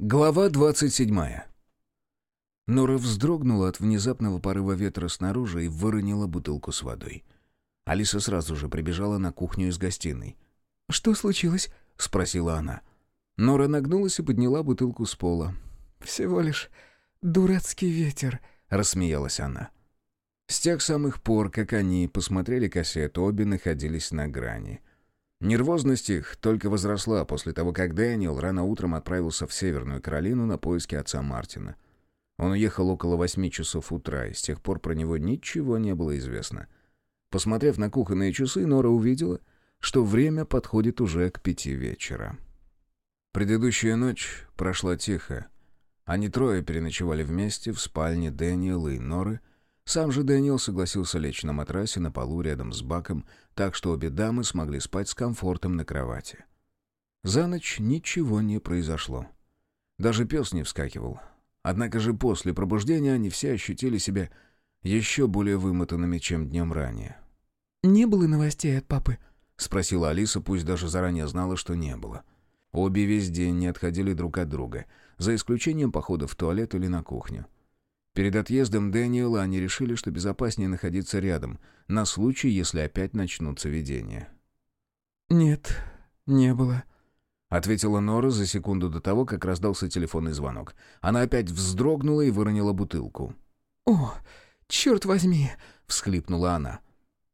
Глава 27. Нора вздрогнула от внезапного порыва ветра снаружи и выронила бутылку с водой. Алиса сразу же прибежала на кухню из гостиной. «Что случилось?» — спросила она. Нора нагнулась и подняла бутылку с пола. «Всего лишь дурацкий ветер», — рассмеялась она. С тех самых пор, как они посмотрели кассету, обе находились на грани — Нервозность их только возросла после того, как Дэниел рано утром отправился в Северную Каролину на поиски отца Мартина. Он уехал около восьми часов утра, и с тех пор про него ничего не было известно. Посмотрев на кухонные часы, Нора увидела, что время подходит уже к пяти вечера. Предыдущая ночь прошла тихо. Они трое переночевали вместе в спальне Дэниела и Норы — сам же Дэниел согласился лечь на матрасе на полу рядом с баком, так что обе дамы смогли спать с комфортом на кровати. За ночь ничего не произошло. Даже пес не вскакивал. Однако же после пробуждения они все ощутили себя еще более вымотанными, чем днем ранее. «Не было новостей от папы?» — спросила Алиса, пусть даже заранее знала, что не было. Обе весь день не отходили друг от друга, за исключением похода в туалет или на кухню. Перед отъездом Дэниела они решили, что безопаснее находиться рядом, на случай, если опять начнутся видения. «Нет, не было», — ответила Нора за секунду до того, как раздался телефонный звонок. Она опять вздрогнула и выронила бутылку. «О, черт возьми!» — всхлипнула она.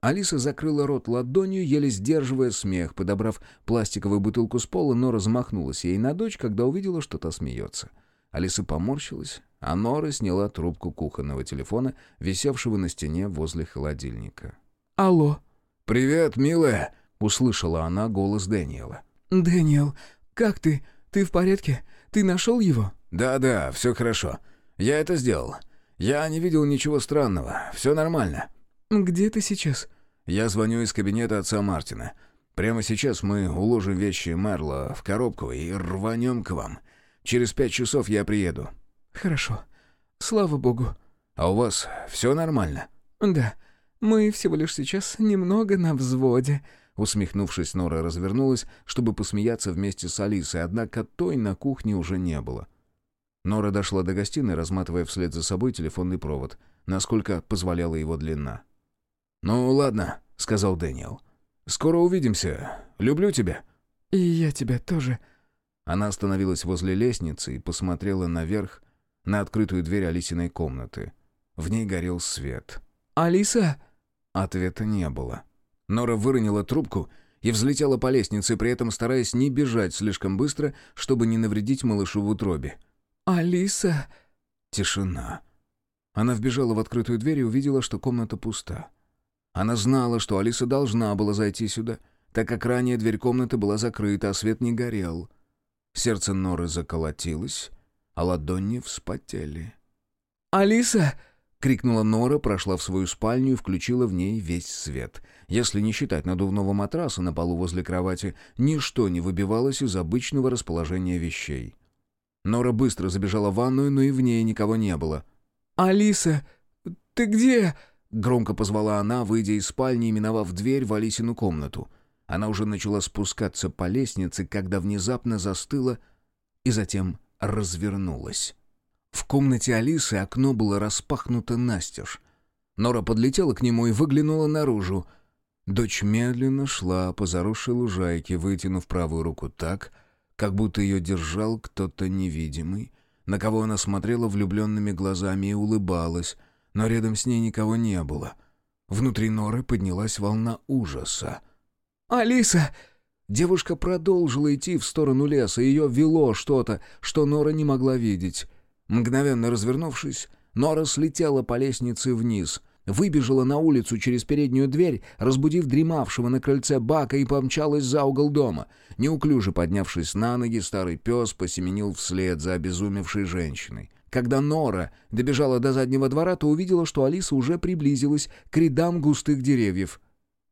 Алиса закрыла рот ладонью, еле сдерживая смех. Подобрав пластиковую бутылку с пола, Нора замахнулась ей на дочь, когда увидела, что та смеется. Алиса поморщилась, а Нора сняла трубку кухонного телефона, висевшего на стене возле холодильника. «Алло». «Привет, милая», — услышала она голос Дэниела. «Дэниел, как ты? Ты в порядке? Ты нашел его?» «Да-да, все хорошо. Я это сделал. Я не видел ничего странного. Все нормально». «Где ты сейчас?» «Я звоню из кабинета отца Мартина. Прямо сейчас мы уложим вещи Мерла в коробку и рванем к вам. Через пять часов я приеду». «Хорошо. Слава богу». «А у вас все нормально?» «Да. Мы всего лишь сейчас немного на взводе». Усмехнувшись, Нора развернулась, чтобы посмеяться вместе с Алисой, однако той на кухне уже не было. Нора дошла до гостиной, разматывая вслед за собой телефонный провод, насколько позволяла его длина. «Ну, ладно», — сказал Дэниел. «Скоро увидимся. Люблю тебя». «И я тебя тоже», она остановилась возле лестницы и посмотрела наверх на открытую дверь Алисиной комнаты. В ней горел свет. «Алиса?» Ответа не было. Нора выронила трубку и взлетела по лестнице, при этом стараясь не бежать слишком быстро, чтобы не навредить малышу в утробе. «Алиса?» Тишина. Она вбежала в открытую дверь и увидела, что комната пуста. Она знала, что Алиса должна была зайти сюда, так как ранее дверь комнаты была закрыта, а свет не горел. Сердце Норы заколотилось, а ладони вспотели. «Алиса!» — крикнула Нора, прошла в свою спальню и включила в ней весь свет. Если не считать надувного матраса на полу возле кровати, ничто не выбивалось из обычного расположения вещей. Нора быстро забежала в ванную, но и в ней никого не было. «Алиса, ты где?» — громко позвала она, выйдя из спальни и миновав дверь в Алисину комнату — она уже начала спускаться по лестнице, когда внезапно застыла и затем развернулась. В комнате Алисы окно было распахнуто настежь. Нора подлетела к нему и выглянула наружу. Дочь медленно шла по заросшей лужайке, вытянув правую руку так, как будто ее держал кто-то невидимый, на кого она смотрела влюбленными глазами и улыбалась, но рядом с ней никого не было. Внутри Норы поднялась волна ужаса. «Алиса!» Девушка продолжила идти в сторону леса, ее вело что-то, что Нора не могла видеть. Мгновенно развернувшись, Нора слетела по лестнице вниз, выбежала на улицу через переднюю дверь, разбудив дремавшего на крыльце бака и помчалась за угол дома. Неуклюже поднявшись на ноги, старый пес посеменил вслед за обезумевшей женщиной. Когда Нора добежала до заднего двора, то увидела, что Алиса уже приблизилась к рядам густых деревьев.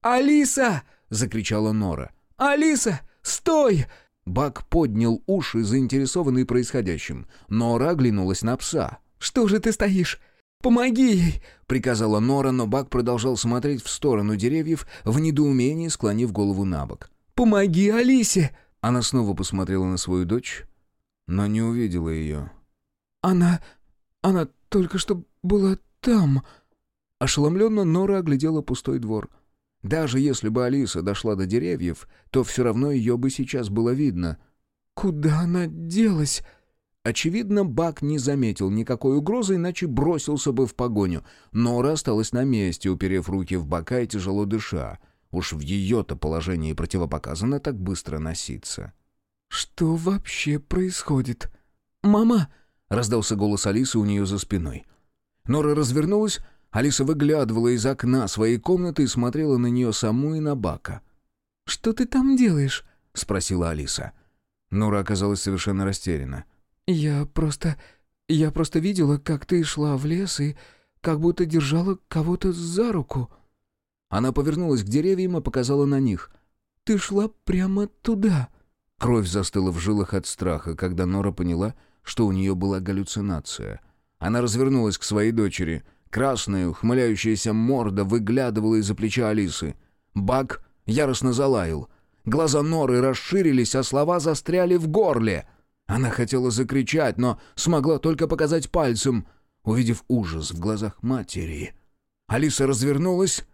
«Алиса!» — закричала Нора. «Алиса, стой!» Бак поднял уши, заинтересованный происходящим. Нора оглянулась на пса. «Что же ты стоишь? Помоги ей!» — приказала Нора, но Бак продолжал смотреть в сторону деревьев, в недоумении склонив голову на бок. «Помоги Алисе!» Она снова посмотрела на свою дочь, но не увидела ее. «Она... она только что была там...» Ошеломленно Нора оглядела пустой двор. Даже если бы Алиса дошла до деревьев, то все равно ее бы сейчас было видно. «Куда она делась?» Очевидно, Бак не заметил никакой угрозы, иначе бросился бы в погоню. Нора осталась на месте, уперев руки в бока и тяжело дыша. Уж в ее-то положении противопоказано так быстро носиться. «Что вообще происходит?» «Мама!» — раздался голос Алисы у нее за спиной. Нора развернулась, Алиса выглядывала из окна своей комнаты и смотрела на нее саму и на Бака. «Что ты там делаешь?» — спросила Алиса. Нора оказалась совершенно растеряна. «Я просто... я просто видела, как ты шла в лес и как будто держала кого-то за руку». Она повернулась к деревьям и показала на них. «Ты шла прямо туда». Кровь застыла в жилах от страха, когда Нора поняла, что у нее была галлюцинация. Она развернулась к своей дочери. Красная, ухмыляющаяся морда выглядывала из-за плеча Алисы. Бак яростно залаял. Глаза Норы расширились, а слова застряли в горле — она хотела закричать, но смогла только показать пальцем, увидев ужас в глазах матери. Алиса развернулась,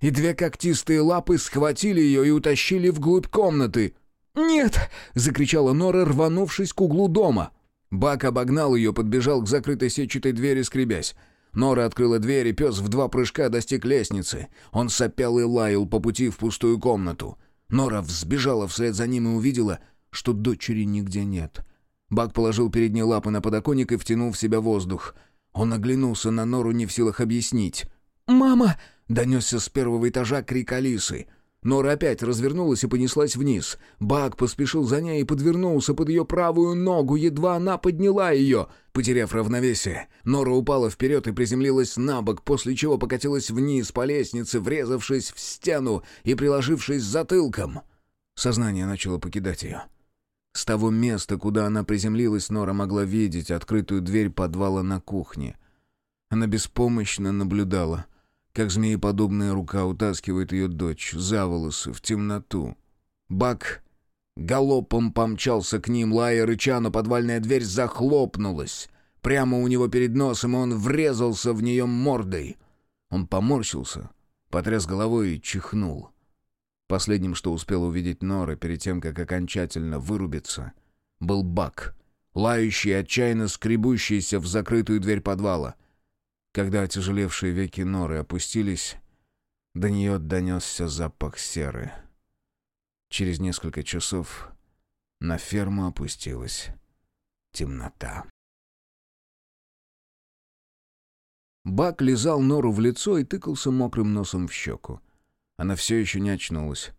и две когтистые лапы схватили ее и утащили вглубь комнаты. «Нет!» — закричала Нора, рванувшись к углу дома. Бак обогнал ее, подбежал к закрытой сетчатой двери, скребясь. Нора открыла дверь, и пес в два прыжка достиг лестницы. Он сопел и лаял по пути в пустую комнату. Нора взбежала вслед за ним и увидела, что дочери нигде нет — Бак положил передние лапы на подоконник и втянул в себя воздух. Он оглянулся на нору, не в силах объяснить. «Мама!» — донесся с первого этажа крик Алисы. Нора опять развернулась и понеслась вниз. Бак поспешил за ней и подвернулся под ее правую ногу, едва она подняла ее. Потеряв равновесие, Нора упала вперед и приземлилась на бок, после чего покатилась вниз по лестнице, врезавшись в стену и приложившись затылком. Сознание начало покидать ее. С того места, куда она приземлилась, Нора могла видеть открытую дверь подвала на кухне. Она беспомощно наблюдала, как змееподобная рука утаскивает ее дочь за волосы в темноту. Бак галопом помчался к ним, лая рыча, но подвальная дверь захлопнулась. Прямо у него перед носом он врезался в нее мордой. Он поморщился, потряс головой и чихнул. Последним, что успел увидеть Нора перед тем, как окончательно вырубиться, был Бак, лающий и отчаянно скребущийся в закрытую дверь подвала. Когда отяжелевшие веки Норы опустились, до нее донесся запах серы. Через несколько часов на ферму опустилась темнота. Бак лизал Нору в лицо и тыкался мокрым носом в щеку. Она все еще не очнулась.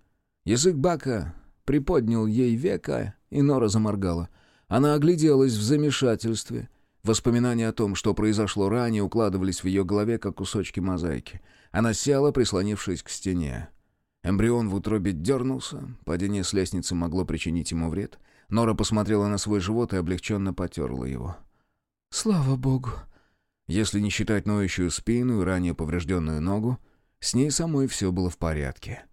Язык Бака приподнял ей века, и Нора заморгала. Она огляделась в замешательстве. Воспоминания о том, что произошло ранее, укладывались в ее голове, как кусочки мозаики. Она села, прислонившись к стене. Эмбрион в утробе дернулся, падение с лестницы могло причинить ему вред. Нора посмотрела на свой живот и облегченно потерла его. «Слава богу!» Если не считать ноющую спину и ранее поврежденную ногу, с ней самой все было в порядке.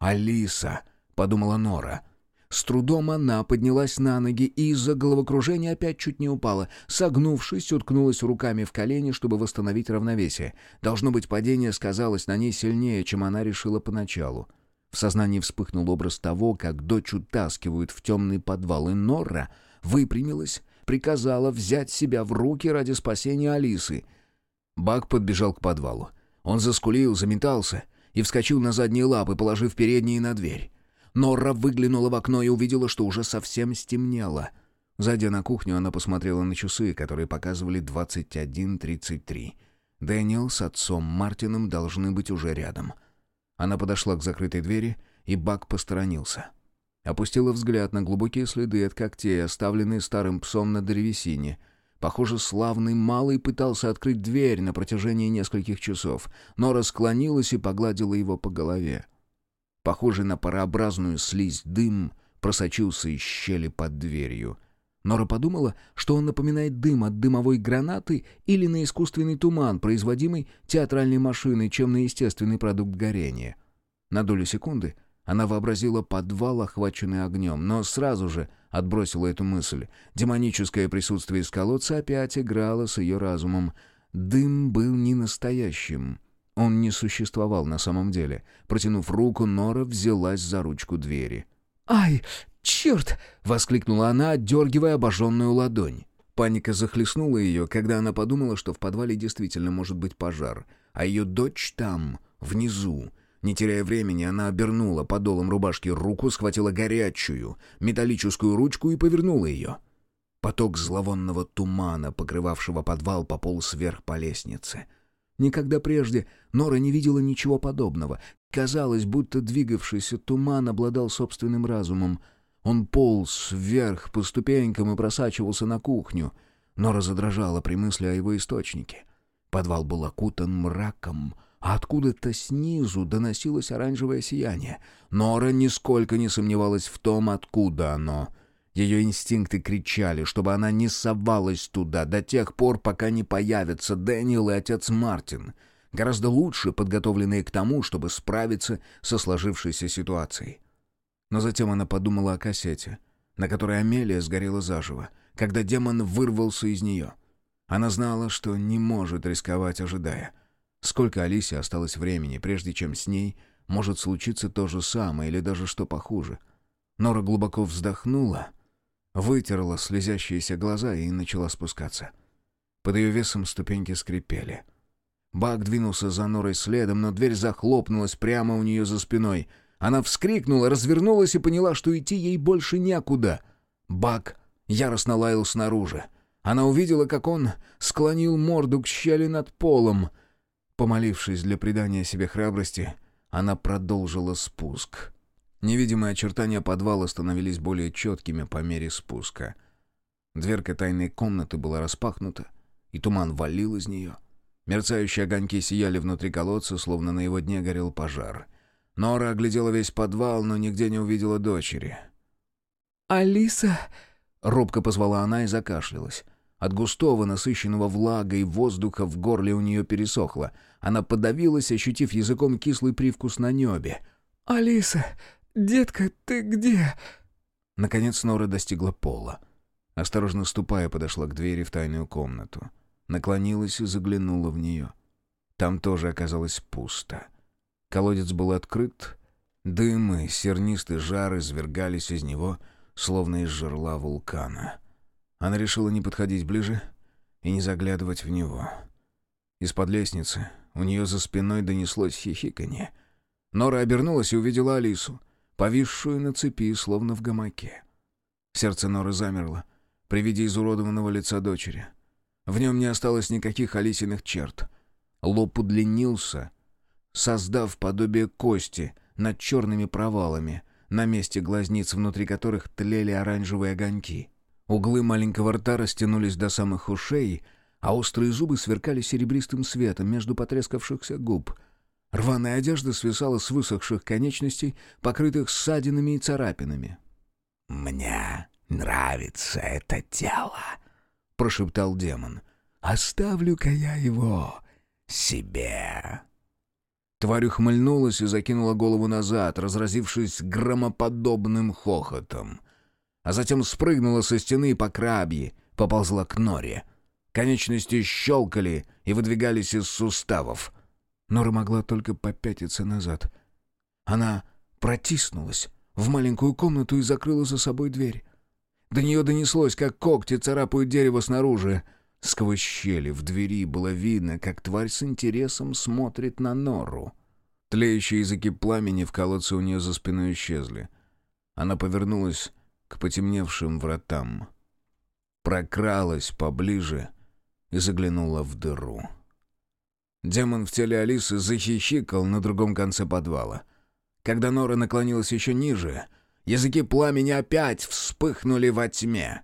«Алиса!» — подумала Нора. С трудом она поднялась на ноги и из-за головокружения опять чуть не упала. Согнувшись, уткнулась руками в колени, чтобы восстановить равновесие. Должно быть, падение сказалось на ней сильнее, чем она решила поначалу. В сознании вспыхнул образ того, как дочь утаскивают в темный подвал, и Нора выпрямилась, приказала взять себя в руки ради спасения Алисы. Бак подбежал к подвалу. Он заскулил, заметался и вскочил на задние лапы, положив передние на дверь. Норра выглянула в окно и увидела, что уже совсем стемнело. Зайдя на кухню, она посмотрела на часы, которые показывали 21.33. Дэниел с отцом Мартином должны быть уже рядом. Она подошла к закрытой двери, и Бак посторонился. Опустила взгляд на глубокие следы от когтей, оставленные старым псом на древесине — Похоже, славный малый пытался открыть дверь на протяжении нескольких часов, но расклонилась и погладила его по голове. Похожий на парообразную слизь дым просочился из щели под дверью. Нора подумала, что он напоминает дым от дымовой гранаты или на искусственный туман, производимый театральной машиной, чем на естественный продукт горения. На долю секунды Она вообразила подвал, охваченный огнем, но сразу же отбросила эту мысль. Демоническое присутствие из колодца опять играло с ее разумом. Дым был не настоящим. Он не существовал на самом деле. Протянув руку, Нора взялась за ручку двери. «Ай, черт!» — воскликнула она, отдергивая обожженную ладонь. Паника захлестнула ее, когда она подумала, что в подвале действительно может быть пожар, а ее дочь там, внизу, не теряя времени, она обернула подолом рубашки руку, схватила горячую металлическую ручку и повернула ее. Поток зловонного тумана, покрывавшего подвал, пополз вверх по лестнице. Никогда прежде Нора не видела ничего подобного. Казалось, будто двигавшийся туман обладал собственным разумом. Он полз вверх по ступенькам и просачивался на кухню. Нора задрожала при мысли о его источнике. Подвал был окутан мраком — а откуда-то снизу доносилось оранжевое сияние. Нора нисколько не сомневалась в том, откуда оно. Ее инстинкты кричали, чтобы она не совалась туда до тех пор, пока не появятся Дэниел и отец Мартин, гораздо лучше подготовленные к тому, чтобы справиться со сложившейся ситуацией. Но затем она подумала о кассете, на которой Амелия сгорела заживо, когда демон вырвался из нее. Она знала, что не может рисковать, ожидая — Сколько Алисе осталось времени, прежде чем с ней может случиться то же самое или даже что похуже? Нора глубоко вздохнула, вытерла слезящиеся глаза и начала спускаться. Под ее весом ступеньки скрипели. Бак двинулся за Норой следом, но дверь захлопнулась прямо у нее за спиной. Она вскрикнула, развернулась и поняла, что идти ей больше некуда. Бак яростно лаял снаружи. Она увидела, как он склонил морду к щели над полом — Помолившись для придания себе храбрости, она продолжила спуск. Невидимые очертания подвала становились более четкими по мере спуска. Дверка тайной комнаты была распахнута, и туман валил из нее. Мерцающие огоньки сияли внутри колодца, словно на его дне горел пожар. Нора оглядела весь подвал, но нигде не увидела дочери. «Алиса!» — робко позвала она и закашлялась. От густого, насыщенного влагой воздуха в горле у нее пересохло. Она подавилась, ощутив языком кислый привкус на небе. «Алиса, детка, ты где?» Наконец Нора достигла пола. Осторожно ступая, подошла к двери в тайную комнату. Наклонилась и заглянула в нее. Там тоже оказалось пусто. Колодец был открыт. Дым и сернистый жар извергались из него, словно из жерла вулкана. Она решила не подходить ближе и не заглядывать в него. Из-под лестницы у нее за спиной донеслось хихиканье. Нора обернулась и увидела Алису, повисшую на цепи, словно в гамаке. Сердце Норы замерло при виде изуродованного лица дочери. В нем не осталось никаких Алисиных черт. Лоб удлинился, создав подобие кости над черными провалами, на месте глазниц, внутри которых тлели оранжевые огоньки. Углы маленького рта растянулись до самых ушей, а острые зубы сверкали серебристым светом между потрескавшихся губ. Рваная одежда свисала с высохших конечностей, покрытых ссадинами и царапинами. «Мне нравится это тело», — прошептал демон. «Оставлю-ка я его себе». Тварь ухмыльнулась и закинула голову назад, разразившись громоподобным хохотом а затем спрыгнула со стены по крабье, поползла к норе. Конечности щелкали и выдвигались из суставов. Нора могла только попятиться назад. Она протиснулась в маленькую комнату и закрыла за собой дверь. До нее донеслось, как когти царапают дерево снаружи. Сквозь щели в двери было видно, как тварь с интересом смотрит на нору. Тлеющие языки пламени в колодце у нее за спиной исчезли. Она повернулась к потемневшим вратам. Прокралась поближе и заглянула в дыру. Демон в теле Алисы захихикал на другом конце подвала. Когда Нора наклонилась еще ниже, языки пламени опять вспыхнули во тьме.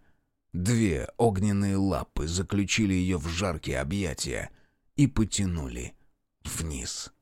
Две огненные лапы заключили ее в жаркие объятия и потянули вниз.